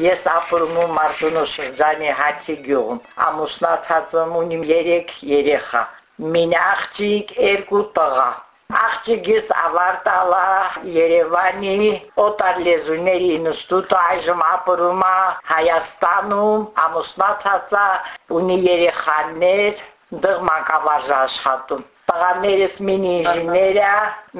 Ես ապրում եմ Մարտունու շրջանի Հացի գյուղում։ Ամուսնացած եմ ունիմ 3 երեխա։ Մին աղջիկ, երկու տղա։ Աղջիկիս ավարտալա Երևանի օտար լեզուների ինստիտուտը այժմ ապրում է Հայաստանում, ամուսնացած է, ունի երեխաներ, դղմակավարժ աշխատում։ Տղաներս մինի ինժեներիա,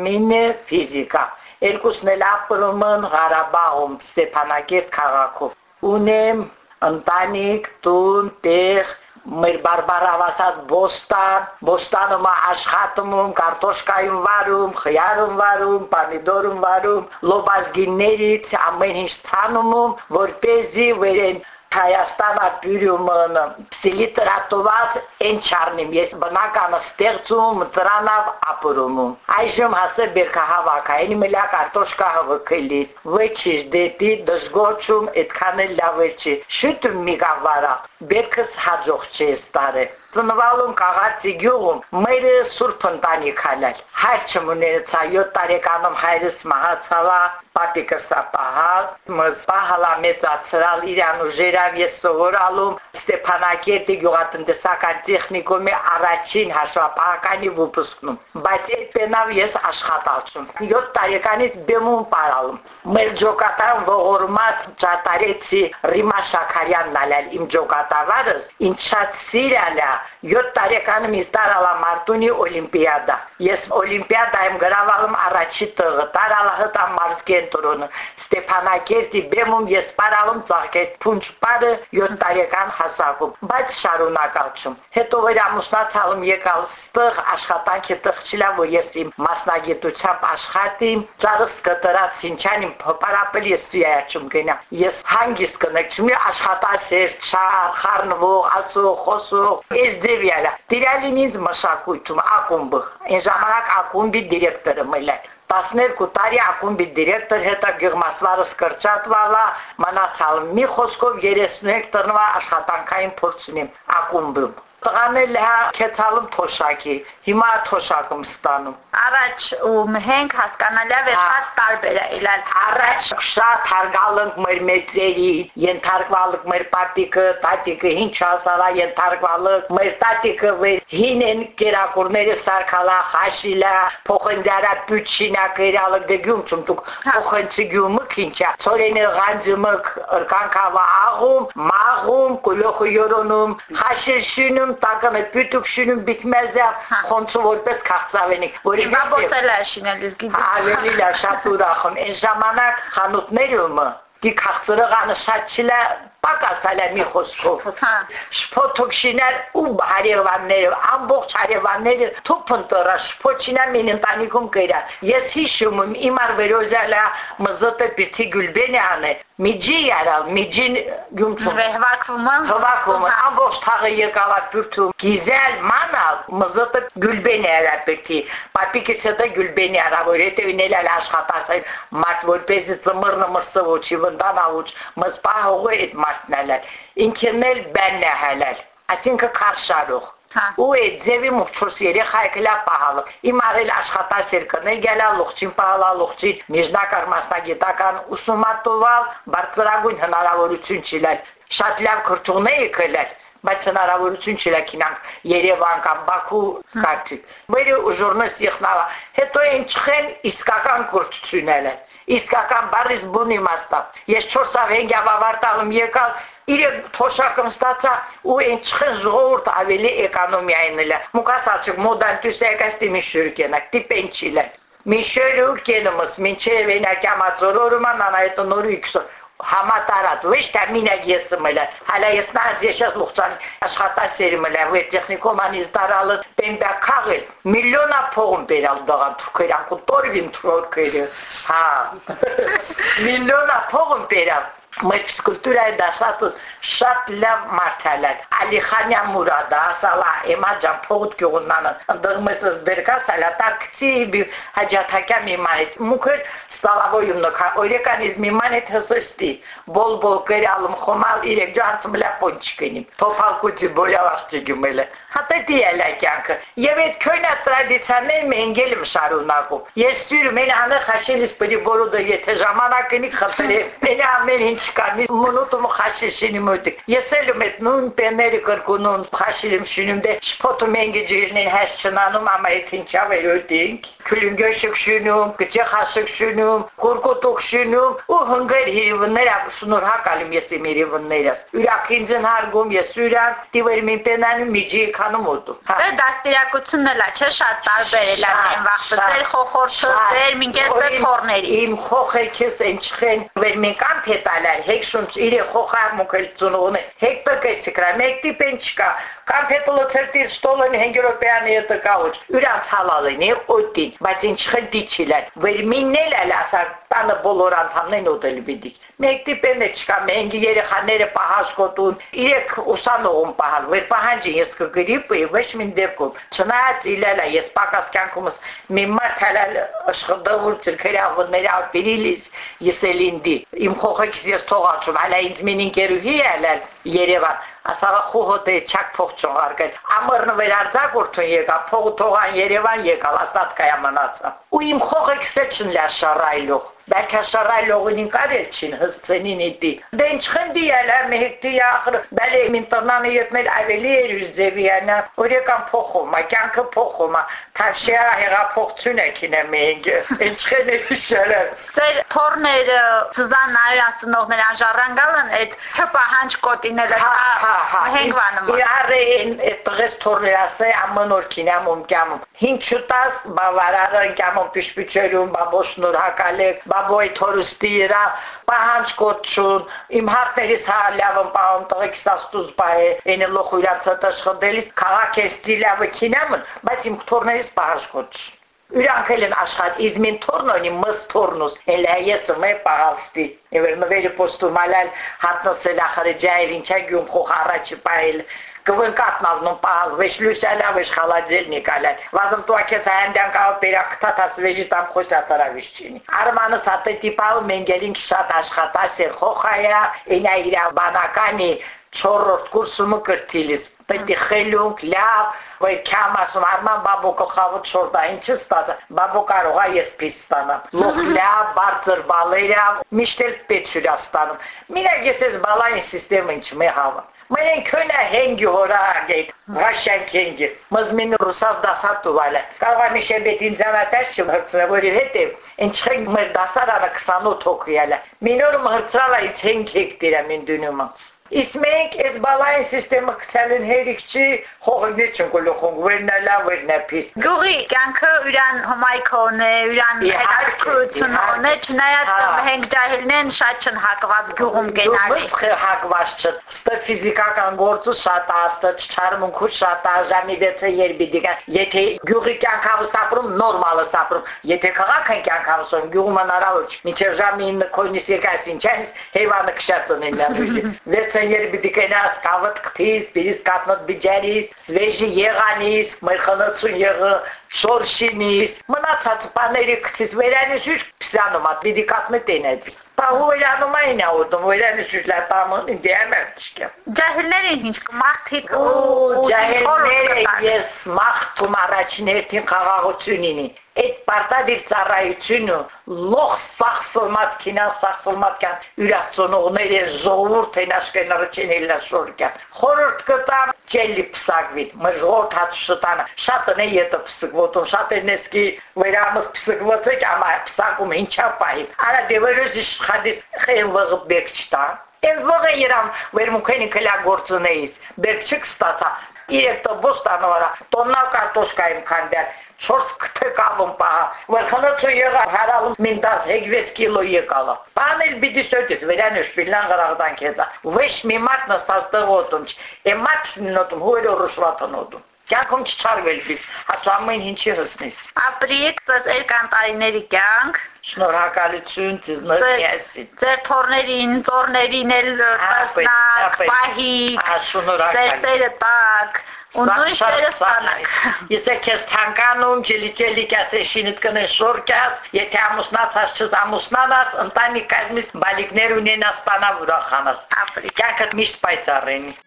մինը ֆիզիկա։ Երկուսն էլ ապրում Ղարաբաղում, Ստեփանակերտ քաղաքում։ Ունեմ ընտանիք, տուն, տեղ, մեր բարբարավասած բոստան, բոստանում աշխատում, կարտոշկայում վարում, խյարում վարում, պամիդորում վարում, լոբազգիներից ամեն ինչ ցանում, որպեսզի վերեն Հայաստանը բյուրումն սիլի տրատոված են չարնիմ ես բնականը ստեղծում տրանավ ապրում այժմ հասե բերքահավաքային միլա կարտոշկա հավաքելիս վեճիշ դետի դժգոչում այդքան էլ լավ չի շուտ մի գավարա բերքս հաջող չի ստարե ծնվալում կաղացի գյուղում մերը սուրբ ընտանիք անել հայր չմուներցա 7 տարեկանում հայրս մահացավա պապիկս ապահալ մզ պահալա մեծացրալ իրան ուժերավ ես սովորալում Ստեփանակերտի գյուղատնտեսական տեխնիկումի առաջին հաշվապահականի վուպուսկնում բայց այդ պենավ ես աշխատացում 7 տարեկանից բեմում պարալում մեր ջոկատան ողորմած ճատարեցի Ռիմա Շաքարյանն ալել իմ ջոկատավարս ինչա սիրալա 7 տարեկանում ինձ տարալա Մարտունի օլիմպիադա։ Ես օլիմպիադայում գրավալım առաջի տղը, տարալա հտա վարս կենտրոնը Ստեփանակերտի բեմում ես պարալում ծաղկեց փունջ պարը 7 տարեկան հասակում բայց շարունակացում հետո վերամուսնացալում եկալ ստեղ աշխատանքի տղջիլա որ ես իմ մասնագիտությամբ աշխատի ծառս կտրած ինչանին փոփարապել ես սյուայաչում գնա ես հանգիստ կնեցումի աշխատասեր չա խառնվող ասող խոսող ես դեվյալա դիրալին ինձ մշակույթում ակումբը այն ժամանակ ակումբի դիրեկտորը մելակ 12 տարի ակումբի դիրեկտոր հետա գյուղմասվարս կրճատվալա, մնացալ մի խոսքով 33 տնվա աշխատանքային փորձ ունիմ ակումբում։ Տղան էլ հա քեցալում թոշակի, հիմա թոշակում ստանում։ Առաջ ու մենք հասկանալի է շատ տարբեր է իլալ։ Առաջ շատ հարգալենք մեր մեծերի, ենթարկվալենք մեր պատիկը, տատիկը ինչ ասալա ենթարկվալենք, մեր տատիկը վեր հինեն կերակուրները սարքալա, խաշիլա, փոխնդարա պուչինա կերալը դգյում ցում դուք փոխնդի գյումը քինչա։ Ծորենը գանձումը ըրկանքավա աղում, մաղում, կուլոխը յորոնում, խաշիշինում շինում տականը պյութուկ շինում բիթմեզա խոնցու որպես քաղցավենիկ որի հիմա բոսել է շինել իսկ գիտես ավելի լավ շատ ուրախ եմ այն ժամանակ խանութներում դի քաղցրողանը շատ պակասալ է մի խոսքով հա։ շփոթոքշիներ ու հարևանները ամբողջ հարևանները թոփնտորա շփոչինա մին ընտանիքում կերա ես հիշում եմ իմ արվերոզալա մզոտը պիթի գուլբենյանը միջի արալ միջին գումցում հվակումը հվակումը հա։ ամբողջ թաղը եկալա պյուրթում գիզել մանալ մզոտը գուլբենյա արա պիթի պապիկիս հետը գուլբենյա արա որ հետը վինելալ աշխատասել մարդ որպես ծմրնը մրսվոչի վնդանավոչ մզպահողը այդ մարդ ինքն էլ բենն է հելել այսինքն քարշարող Հա։ ու այդ ձևի մուխչոս երեխա եկլա պահալը։ Իմ արել աշխատասեր կնել գալա լուղջին պահալա լուղջին միջնակարգ մասնագիտական ուսումատովալ բարձրագույն հնարավորություն չինել։ Շատ լավ քրթուղներ եկել բայց հնարավորություն չլակինանք Երևան կամ Բաքու կարգի։ Մերը ուժորնս եղնալա։ Հետո են չխեն իսկական կուրծությունել են իսկական բարիս բունի մաստավ։ Ես 4-5 ավարտալում եկալ իրեն թոշակը ստացա ու այն չխեն ժողովուրդ ավելի էկոնոմիային էլ մուկասացիկ մոդան տուսեկաստի միշուրկենակ տիպենչիլը միշուրու կենոմս մինչև ենակամածորորումա նանայտը նորու իքսո համատարած ոչ թե մինակ ես մելա հալա ես նա ես լուղցան աշխատասերի մելա ու տեխնիկոմանից դարալը տեմպա քաղել միլիոնա փողում բերալ դղան թուքերան կտորվին թրոքերը հա միլիոնա փողում բերալ մեր ֆիզկուլտուրայի դասատը շատ լավ մարդալակ Ալիխանյան Մուրադը ասալա էմա ջան փողոտ գյուղնանը ընդդմեսս բերկա սալատակցի հաջաթակա մի մանիտ մուքր ստալավոյում նոքա օրեկանիզմի մանիտ հսստի բոլ բոլ կերալում խոմալ իրեք ջան ծմլա պոնչկինի փոփալկուտի բոլավախտի գումելը հատետի էլա կյանքը եւ այդ քյոնա տրադիցիաներ մենք էլ շարունակում ես սյուրում են անը խաշելիս պրի բորոդը եթե ժամանակնի խփել մենա ամեն ինչ չկանի մոնոտում խաշիշինի մոտ ես էլ այդ նույն պեները կրկնում խաշիլım շինում դե շփոթում են գիջերնին հայ չնանում ամա այդ ինչա վերոդինք քլինգեշիկ շինում կճե խասիկ շինում կուրկուտուկ շինում ու հնգեր հիրվներ շնորհակալ եմ ես իմ հիրվներս յուրակ ինձ հարգում ես յուրակ դիվեր մին պենանում միջի քանում օտու Դե դաստիարակությունն էլ չէ՞ շատ տարբեր էլ այն վախտը, ձեր խոխորտը, ձեր մինգեսը թորների։ Իմ խոխեքս ընչխեն վեր մեկան փետալար, հեքշուն իրե խոխար մուկել ծունողն, հեկ տկեսիկրա, մեկ տիպեն չկա, Կամփետոլը ցերտի ստոլեն հենգերոպեանի հետ կաուչ։ Յուրանց հալալին է օտին, բայց ինչ խնդի չիլան։ Վերմիննել էլ ասա տանը բոլոր անդամներն ուտել պիտի։ Մեկ տիպեն չկա, մենք երեխաները պահաշկոտուն, իրեք ուսանողում պահալ, վեր պահանջի ես կգրիպ ոչ մին դեպքում։ Չնայած իլելա ես պակաս կյանքումս մի մարդ հալալ աշխատավոր ծրքերի ավները ապիրիլիս ես էլինդի։ Իմ խոխեքս ես թողացում, հալա ինձ մին ինկերուհի ալալ Երևան ասաղա խոհոտե չակ փող չողարկել ամռն վերարձակորդուն եկա փող թողան Երևան եկալ աստատ կայամանացա ու իմ խողը քսեչն լա շարայլող Belki şarayla inkar için hıssının idi. Den çıkındı yala mehekti ahır. Beli mintırnanı yetmel eveli yeriz zeviyana. Oraya kan pokuma, kankı pokuma. Tavşiya hera pokçune kine meyince. En çıkını şöyle. Ձեր թորները ծզան նայրասնողներ անժառանգալն այդ չպահանջ կոտիները հենգվանում Իրարեն այդտեղս թորներասը ամնոր կինամ ումկյամում հինչ չտաս բավարարը ումկյամում պիշպիչերում բաբոսնոր հակալեք բաբոյ թորստիրա պահանջ կոչուն իմ հարթերիս հա լավն պահում տղեկիս աստուզ բայ ենը լոխույրացը տշխդելիս քաղաք ես ծիլավը կինամն բայց իմ թորներիս պահանջ կոչուն Իրանք են աշխատ իզմին թորնոնի մս թորնուս էլ ես մե պահալստի Եվեր նվերի պոստումալալ հատնսել ախրը ջայր ինչա գյում խոխ առաջի պայել կվնկատ մազնում պահալ, վեշ լուսյալավ էշ խալաջելնի կալան, վազմ տուակեց հայանդյան կավ պերակ կտատաս վեջի տամ խոս ատարավիշչինի։ Արմանը սատը տիպավ մենգելինք շատ աշխատաս էր խոխայա, ենա իրա բանականի չորորդ կուրսումը կրտիլիս, պետի խելունք, լավ, ոյ կյամ ասում, արման բաբոկը խավոտ շորդային չը ստատա, բաբո կարողա ես պիս ստանամ, լող լավ, բարձր բալերավ, միշտ էլ պետ սուրա ստանում, մինակ ես ես բալային սիստեմը ինչ մե հավան։ Մենք հենգի հորագետ, վաշան կենգի, մզմին ռուսավ դասատու վալը։ Կարվանի շեբետ ինձանատար չմրցնը, որի հետև, ընչխենք մեր դասարանը 28 հոգիալը։ Մինոր մրցալա ից հենգ հեկտիրա մին դունումած։ Իսկ մենք այս բալային սիստեմը գցելն հերիք չի, հողը չեն գլոխում, վերնալա, վերնապիս։ Գյուղի կյանքը ուրան հմայքոն է, ուրան հետաքրություն է, չնայած հենք ջահելնեն շատ չն հակված գյուղում գենալի։ Ո՞ւմ հակված չէ։ Ստե ֆիզիկական գործը շատ աստը, չարմունքը շատաժամի դեցը երբիդիկա։ Եթե գյուղի կյանքավը սապրում, նորմալը սապրում։ Եթե քաղաքն կյանքավը սոն գյուղը հնարավոր չէ։ Մինչև ժամի 9 քոնիս երկայս ինչպես հեվանը քշած ունեն լավի։ Վեցը երբ պիտի կենաս կավտ կթիս, պիրիս կատնոտ բիջարիս, սվեժի եղանիս, մերխանացուն եղը, շորշինիս, մնացած բաների կցիս, վերանիս ուշ պսանում ատ, պիտի կատնը տենեցիս։ Պահու վերանում այն աուտում, վերանիս ուշ լատամն ինձ ամերտ չկեմ։ Ջահելներին ինչ կմաղթիկ ու ջահելները ես մաղթում առաջին հերթին խաղաղությունինի այդ պարտադիր ծառայությունը լող սախսոմատ կինան սախսոմատ կան յուրացոնողները ժողովուրդ են աշկենարչին հելա շորկյան խորորդ կտամ ճելի պսակվի մժղոտ հատշտանը շատն է ետը պսկվոտում շատ է նեսկի վերամս պսկվոցը կամա պսակում ինչա պահի արա դևերոզի շխադիս խեն վղ բեք չտա Էլ վղը երամ վերմուքենի կլա գործունեիս, բերք չք ստացա, իրեք տո բոստանորա, տոննա կարտոշկայիմ կանդյար, 4 քթեկալում պահա վրխնոցը եղա հարալում մին 10 հեգվես կիլո եկալա պանել բիդի ստոյտես վերանը շպիլան գրաղդան կեզա վեշ մի մարդ նստած տղոտում է մարդ նոտում հույրը ռուսվատը նոտում Կյանքում չչարվել ֆիս, հացու ամեն ինչի հսնիս։ Ապրիք ծեր կանտարիների կյանք, Շնորհակալություն ծիզնոյեսի։ Ձեր թորներին, ծորներին էլ տասնակ, պահի, շնորհակալ։ տակ, ու նույն սերը ստանաք։ Ես քեզ թանկանում, ջելի ջելի կասեշինդ կնե շորկած, եթե ամուսնացած չես ամուսնանաս, ընտանիքից բալիկներ ունենաս, բանավ ուրախանաս։ Ապրիկակը միշտ պայծառենի։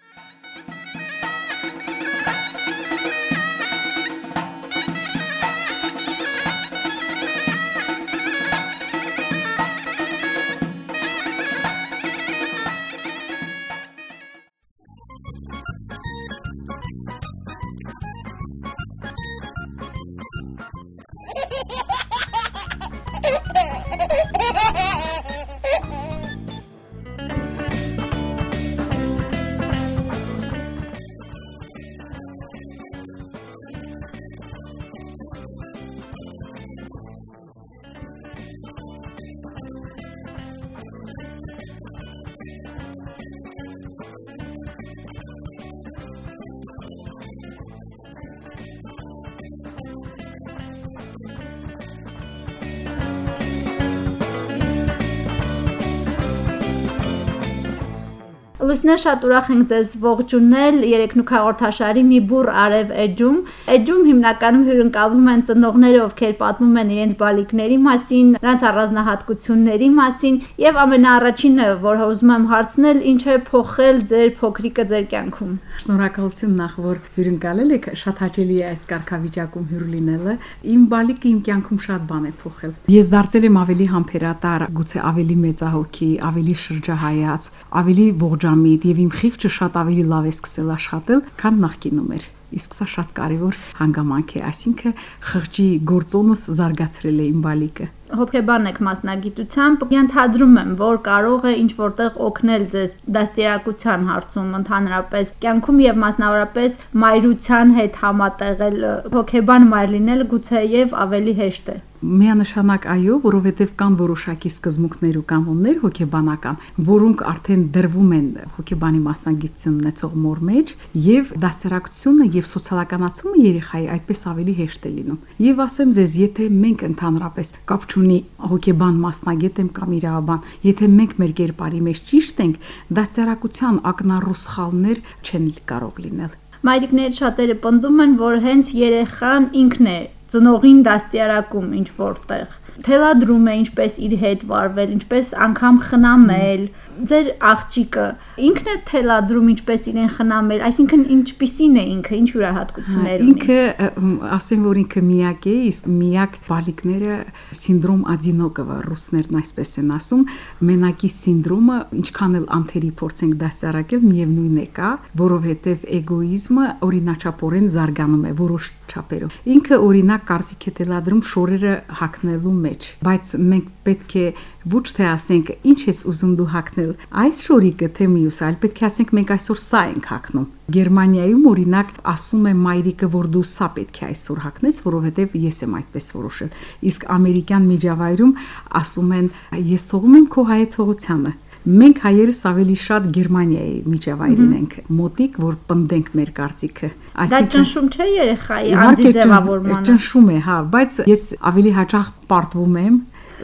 Լուսնե շատ ուրախ ենք ձեզ ողջունել երեքնուք հաղորդաշարի մի բուր արև էջում։ Էջում հիմնականում հյուրընկալվում են ծնողները, ովքեր պատմում են իրենց բալիկների մասին, նրանց առանձնահատկությունների մասին եւ ամենաառաջինը, որ ուզում եմ հարցնել, ինչ է փոխել ձեր փոքրիկը ձեր կյանքում։ Շնորհակալություն նախ որ հյուրընկալել եք, շատ հաճելի է այս կարգավիճակում հյուր լինելը։ Իմ բալիկը իմ կյանքում շատ բան է փոխել։ Ես դարձել եմ ավելի համբերատար, գուցե ավելի մեծահոգի, ավելի շրջահայաց, ավելի ողջ ջամիդ եւ իմ խիղճը շատ ավելի լավ է սկսել աշխատել, քան նախկինում էր իսկ սա շատ կարևոր հանգամանք է, այսինքն խղճի գործոնս զարգացրել է իմ բալիկը հոգեբան եք մասնագիտությամբ, ենթադրում եմ, որ կարող է ինչ որտեղ օգնել ձեզ դաստիարակության հարցում ընդհանրապես կյանքում եւ մասնավորապես մայրության հետ համատեղել հոգեբան մայր լինել գուցե եւ ավելի հեշտ է միանշանակ այո, որովհետև կան որոշակի սկզբունքներ ու կանոններ հոգեբանական, որոնք արդեն դրվում են հոգեբանի մասնագիտություն ունեցող մոր մեջ եւ դաստիարակությունը եւ սոցիալականացումը երեխայի այդպես ավելի հեշտ է լինում։ Եվ ասեմ ձեզ, եթե մենք ընդհանրապես կապ չունի հոգեբան մասնագետ եմ կամ իրավաբան, եթե մենք մեր կերպարի մեջ ճիշտ ենք, դաստիարակության ակնառու սխալներ չեն կարող լինել։ Մայրիկները շատերը պնդում են, որ հենց երեխան ինքն է ծնողին դաստիարակում ինչ որտեղ թելադրում է ինչպես իր հետ վարվել, ինչպես անգամ խնամել, ձեր աղջիկը ինքն է թելադրում ինչպես իրեն խնամել, այսինքն ինչպիսին է ինքը, ինչ յուրահատկություններ ունի։ Ինքը ասեմ որ ինքը միակ է, իսկ միակ բալիկները սինդրոմ Ադինոկովը ռուսներն այսպես են ասում, մենակի սինդրոմը ինչքան էլ անթերի փորձենք դասարակել, միևնույն է կա, որովհետև էգոիզմը օրինաչափորեն զարգանում է որոշ չափերով։ Ինքը օրինակ կարծիք է թելադրում շորերը հակնելու մեջ, բայց մենք պետք է ոչ թե ասենք ինչ ես ուզում դու հակնել այս շորիկը թե մյուս այլ պետք է ասենք մենք այսօր սա ենք հակնում Գերմանիայում օրինակ ասում է մայրիկը որ դու սա պետք է այսօր հակնես որովհետև ես եմ այդպես որոշել իսկ ամերիկյան միջավայրում ասում են ես թողում եմ քո հայեցողությանը Մենք հայերս ավելի շատ Գերմանիայի միջավայրին ենք մոտիկ, որ պնդենք մեր կարծիքը։ Այսինքն Դա ճնշում չէ երեխայի անձի ձևավորմանը։ Ճնշում է, հա, բայց ես ավելի հաճախ պարտվում եմ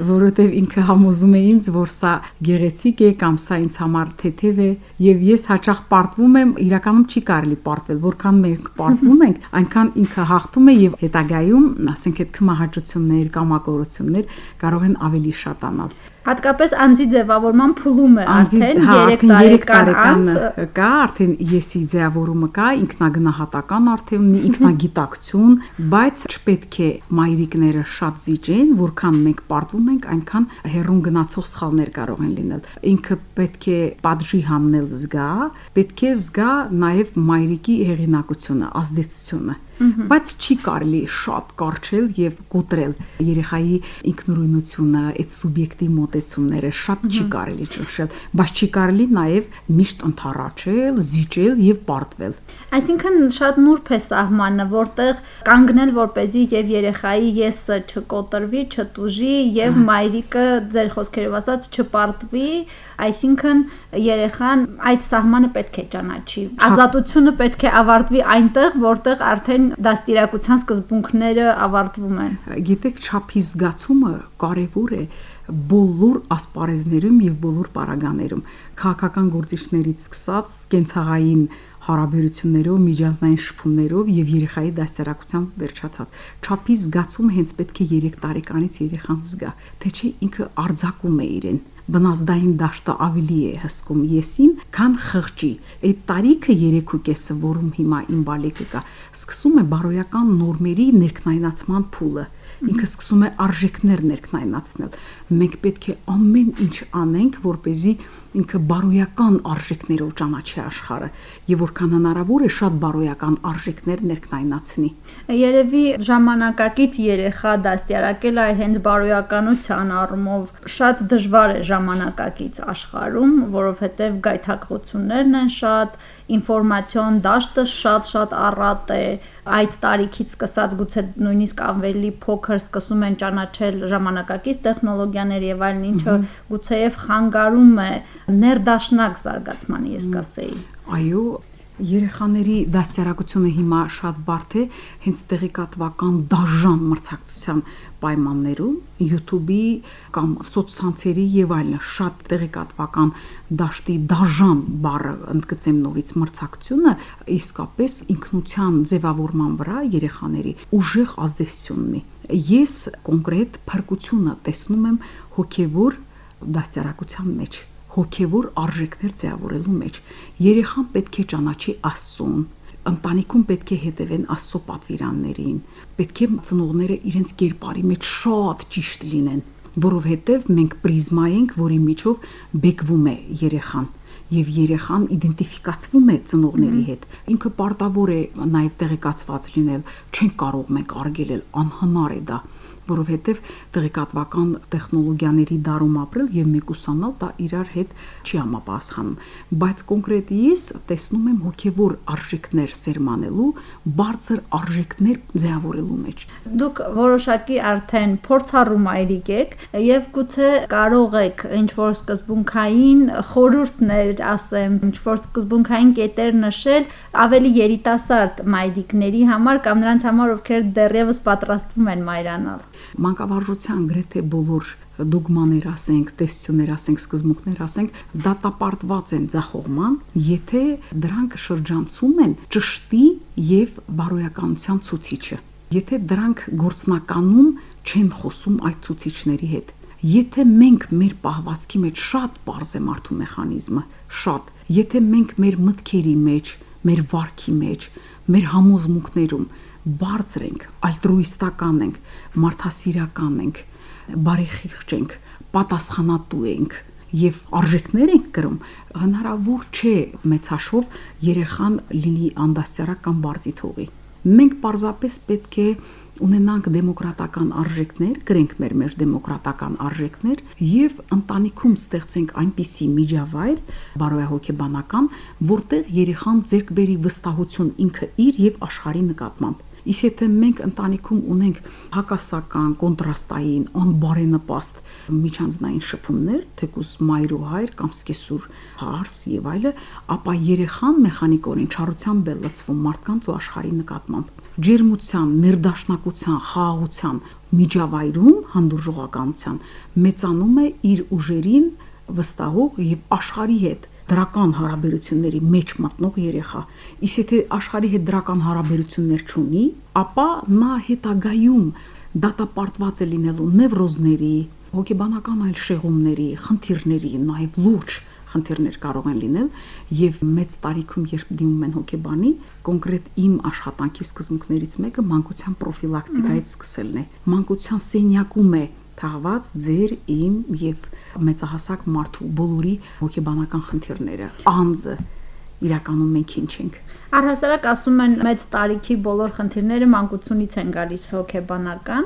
որովհետև ինքը համոզում է ինձ, որ սա գեղեցիկ է կամ սա ինձ համար թեթև է, եւ ես հաճախ պարտվում եմ, իրականում չի կարելի պարտվել, որքան մենք պարտվում ենք, այնքան ինքը հաղթում է եւ հետագայում, ասենք այդ կմահաճություններ, կամակորություններ կարող են ավելի շատանալ հատկապես անձի ձևավորման փուլում է արդեն հա, 3 տարեկան անց կա արդեն եսի ձևավորումը կա ինքնագնահատական արդեն ունի ինքնագիտակցություն բայց չպետք է մայրիկները շատ զիջեն որքան մենք պարտվում ենք այնքան հերուն գնացող սխալներ կարող են լինել ինքը պետք է падժի համնել զգա պետք է զգա նաև մայրիկի հեղինակությունը ազդեցությունը բայց չի կարելի շատ կարճել եւ կոտրել երեխայի ինքնուրույնությունը, այդ սուբյեկտիվ մոտեցումները շատ չի կարելի ճնշել, բայց չի կարելի նաեւ միշտ ընթառաջել, զիջել եւ պարտվել։ Այսինքն շատ նուրբ է սահմանը, որտեղ կանգնել որ เป զի եւ երեխայի եսը չկոտրվի, չտուժի եւ մայրիկը ձեր խոսքերով ասած չպարտվի, այսինքն երեխան այդ սահմանը պետք է ճանաչի։ Ազատությունը պետք է ավարտվի այնտեղ, որտեղ արդեն դաստիարակության սկզբունքները ավարտվում են։ Գիտեք, չափի զգացումը կարևոր է բոլոր ասպարեզներում եւ բոլոր պարագաներում քաղաքական գործիչներից սկսած կենցաղային հարաբերություններով, միջանձնային շփումներով եւ երեխայի դաստիարակությամբ վերջացած։ Չափի զգացումը հենց պետք է 3 տարեկանից երեխան զգա, թե չէ ինքը արձակում է իրեն բնազդային դաշտը ավելի է հսկում եսին, քան խղճի։ Այդ տարիքը 3.5-ը, որում հիմա իմ բալիկը կա, սկսում է բարոյական նորմերի ներքնայնացման փուլը ինքը սկսում է արժեքներ ներքնայնացնել։ Մենք պետք է ամեն ինչ անենք, որ เป զի ինքը բարոյական արժեքներով ճանաչի աշխարհը եւ որքան հնարավոր է շատ բարոյական արժեքներ ներքնայնացնի։ Երևի ժամանակակից երեխա դաստիարակել այ հենց բարոյականության առումով շատ դժվար է ժամանակակից աշխարհում, որովհետեւ գայթակղություններն են շատ, ինֆորմացիոն դաշտը շատ-շատ առատ է այդ տարիքից սկսած գուցե նույնիսկ ավելի փոքր սկսում են ճանաչել ժամանակակից տեխնոլոգիաներ եւ այլն ինչը գուցեև խանգարում է ներդաշնակ զարգացմանը ես կասեի այո Երեխաների դաստիարակությունը հիմա շատ բարդ է հենց տեղեկատվական դաժան մրցակցության պայմաններում YouTube-ի կամ սոցցանցերի եւ այլն շատ տեղեկատվական դաշտի դաժան բառը ընդգծեմ նորից մրցակցությունը իսկապես ինքնության ձևավորման վրա երեխաների ուժեղ ազդեցություն ունի ես կոնկրետ փրկությունը տեսնում եմ հոգեվոր դաստիարակության մեջ հոգևոր արժեքներ ձևավորելու մեջ. Երեխան պետք է ճանաչի Աստծուն ընտանիքում պետք է հետևեն Աստծո պատվիրաններին պետք է ծնողները իրենց կերպարի մեջ շատ ճիշտ լինեն որովհետև մենք պրիզմա ենք որի միջով բեկվում է երեխան եւ երեխան իդենտիֆիկացվում է ծնողների հետ ինքը պարտավոր է նաեւ տեղեկացված լինել չեն կարող մենք արգելել անհնար է դա որովհետև տեղեկատվական տեխնոլոգիաների դարում ապրել եւ մեկուսանալ դա իրար հետ չի համապատասխանում բայց կոնկրետ ես տեսնում եմ հոգեվոր արժեքներ սերմանելու բարձր արժեքներ ձևավորելու մեջ դուք որոշակի արդեն փորձառու մայրիկ եք եւ գուցե կարող եք ինչ որ սկզբունքային խորհուրդներ ասեմ ինչ որ սկզբունքային կետեր նշել ավելի երիտասարդ մայրիկների համար կամ նրանց համար ովքեր դեռևս պատրաստվում են մայրանալ մանկավարժության գրեթե բոլոր դոգմաներ ասենք, տեսություններ ասենք, սկզբունքներ ասենք, դատապարտված են ցախողման, եթե դրանք շրջանցում են ճշտի եւ բարոյականության ցուցիչը։ Եթե դրանք գործնականում չեն խոսում այդ ցուցիչների հետ։ Եթե մենք մեր պահվածքի մեջ շատ པարզ է մարդու մեխանիզմը, շատ, եթե մենք մեր մտքերի մեջ, մեր վարքի մեջ, մեր համոզմունքներում բարձր ենք, ալտրուիստական ենք, մարդասիրական ենք, բարեխիղճ ենք, պատասխանատու ենք եւ արժեքներ ենք կրում, հնարավոր չէ մեծ հաշվով երեխան լինի անդասյարակ կամ բարձի թողի։ Մենք պարզապես պետք է ունենանք դեմոկրատական արժեքներ, գրենք մեր մեր դեմոկրատական արժեքներ եւ ընտանիքում ստեղծենք այնպիսի միջավայր բարոյահոգեբանական, որտեղ երեխան ձեռք բերի վստահություն ինքը իր եւ աշխարհի նկատմամբ Իսկ եթե մենք ընտանիքում ունենք հակասական, կոնտրաստային, անբարենպաստ միջանձնային շփումներ, թեկուս մայր ու հայր կամ սկեսուր հարս եւ այլը, ապա երեխան մեխանիկորեն չարությամբ է լցվում մարդկանց ու աշխարհի նկատմամբ ջերմության, ներդաշնակության, խաղաղության միջավայրում հանդուրժողականության մեծանում է իր ուժերին վստահող եւ աշխարհի հետ դրական հարաբերությունների մեջ մտնող երեխա։ Իսկ եթե աշխարհի հետ դրական հարաբերություններ չունի, ապա նա հետագայում դատապարտված է լինելու նևրոզների, հոգեբանական այլ շեղումների, խնդիրների, նաև լուրջ խնդիրներ կարող են լինել եւ մեծ տարիքում երբ դիմում են հոգեբանի կոնկրետ իմ աշխատանքի սկզբունքներից մեկը մանկության պրոֆիլակտիկայից սկսելն է մանկության սենյակում է թաղված ձեր իմ եւ մեծահասակ մարդու բոլորի հոգեբանական խնդիրները անձը իրականում մենք ինչ ենք Առհասարակ ասում են մեծ տարիքի բոլոր խնդիրները մանկությունից են գալիս հոգեբանական։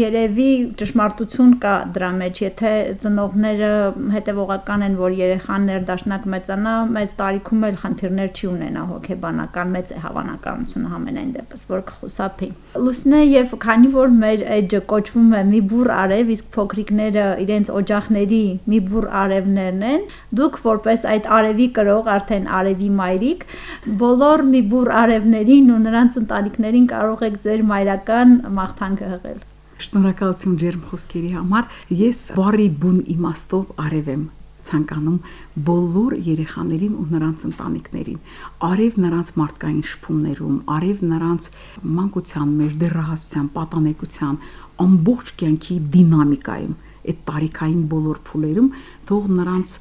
Երևի ճշմարտություն կա դրա մեջ, եթե ծնողները հետևողական են, որ երեխան ներդաշնակ մեծանա, մեծ տարիքում էլ խնդիրներ չի ունենա հոգեբանական, մեծ է հավանականությունը համենայն դեպս, որ կխուսափի։ Լուսնե եւ քանի որ մեր էջը կոչվում է մի բուր արև, իսկ փոքրիկները իրենց օջախների մի բուր արևներն են, դուք որպես այդ արևի կրող արդեն արևի մայրիկ բոլոր բոլոր մի բուր արևներին ու նրանց ընտանիքներին կարող եք ձեր մայրական մաղթանքը հղել։ Շնորհակալություն ջերմ խոսքերի համար։ Ես բարի բուն իմաստով արև եմ ցանկանում բոլոր երեխաներին ու նրանց ընտանիքներին արև նրանց մարդկային շփումներում արև նրանց մանկության մեջ դեռահասության պատանեկության ամբողջ կյանքի դինամիկայում այդ տարիքային բոլոր փուլերում թող նրանց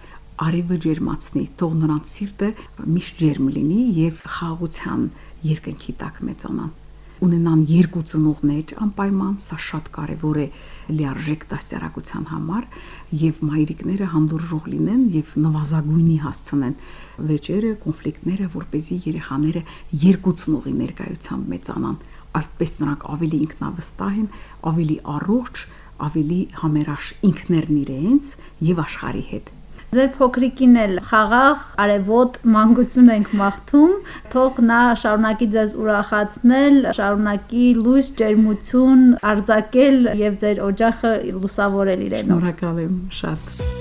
արևը ջերմացնի, թող նրանց սիրտը միշտ ջերմ լինի եւ խաղաղության երկնքի տակ մեծանան ունենան երկու ծնողներ անպայման սա շատ կարևոր է լիարժեք դաստիարակության համար եւ մայրիկները հանդուրժող լինեն եւ նվազագույնի հասցնեն վեճերը, կոնֆլիկտները, որ เป զի երեխաները երկու ծնողի ներկայությամբ մեծանան այդպես նրանք ավելի ինքնավստահ են, ավելի առողջ, ավելի համերաշ ինքներն իրենց եւ աշխարհի հետ Ձեր փոքրիկին էլ խաղաղ, արևոտ մանկություն ենք մաղթում, թող նա շարունակի ձեզ ուրախացնել, շարունակի լույս, ջերմություն արձակել եւ ձեր օջախը լուսավորել իրենով։ Շնորհակալ եմ շատ։